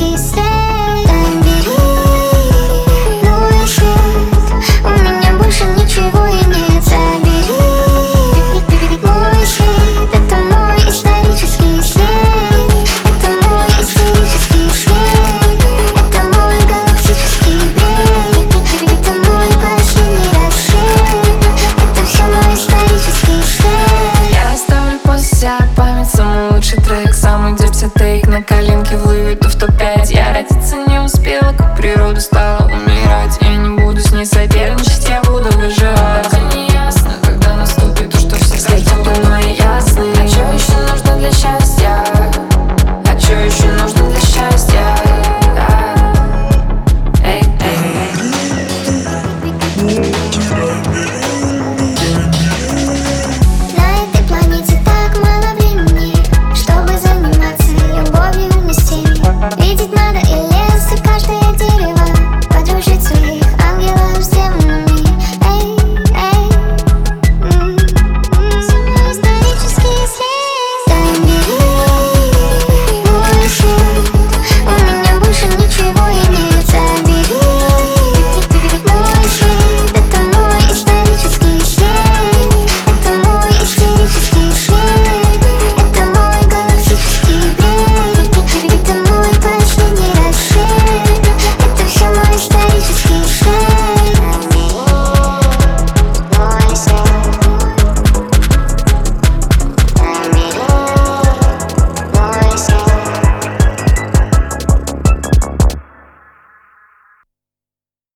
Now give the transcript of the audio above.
risky step.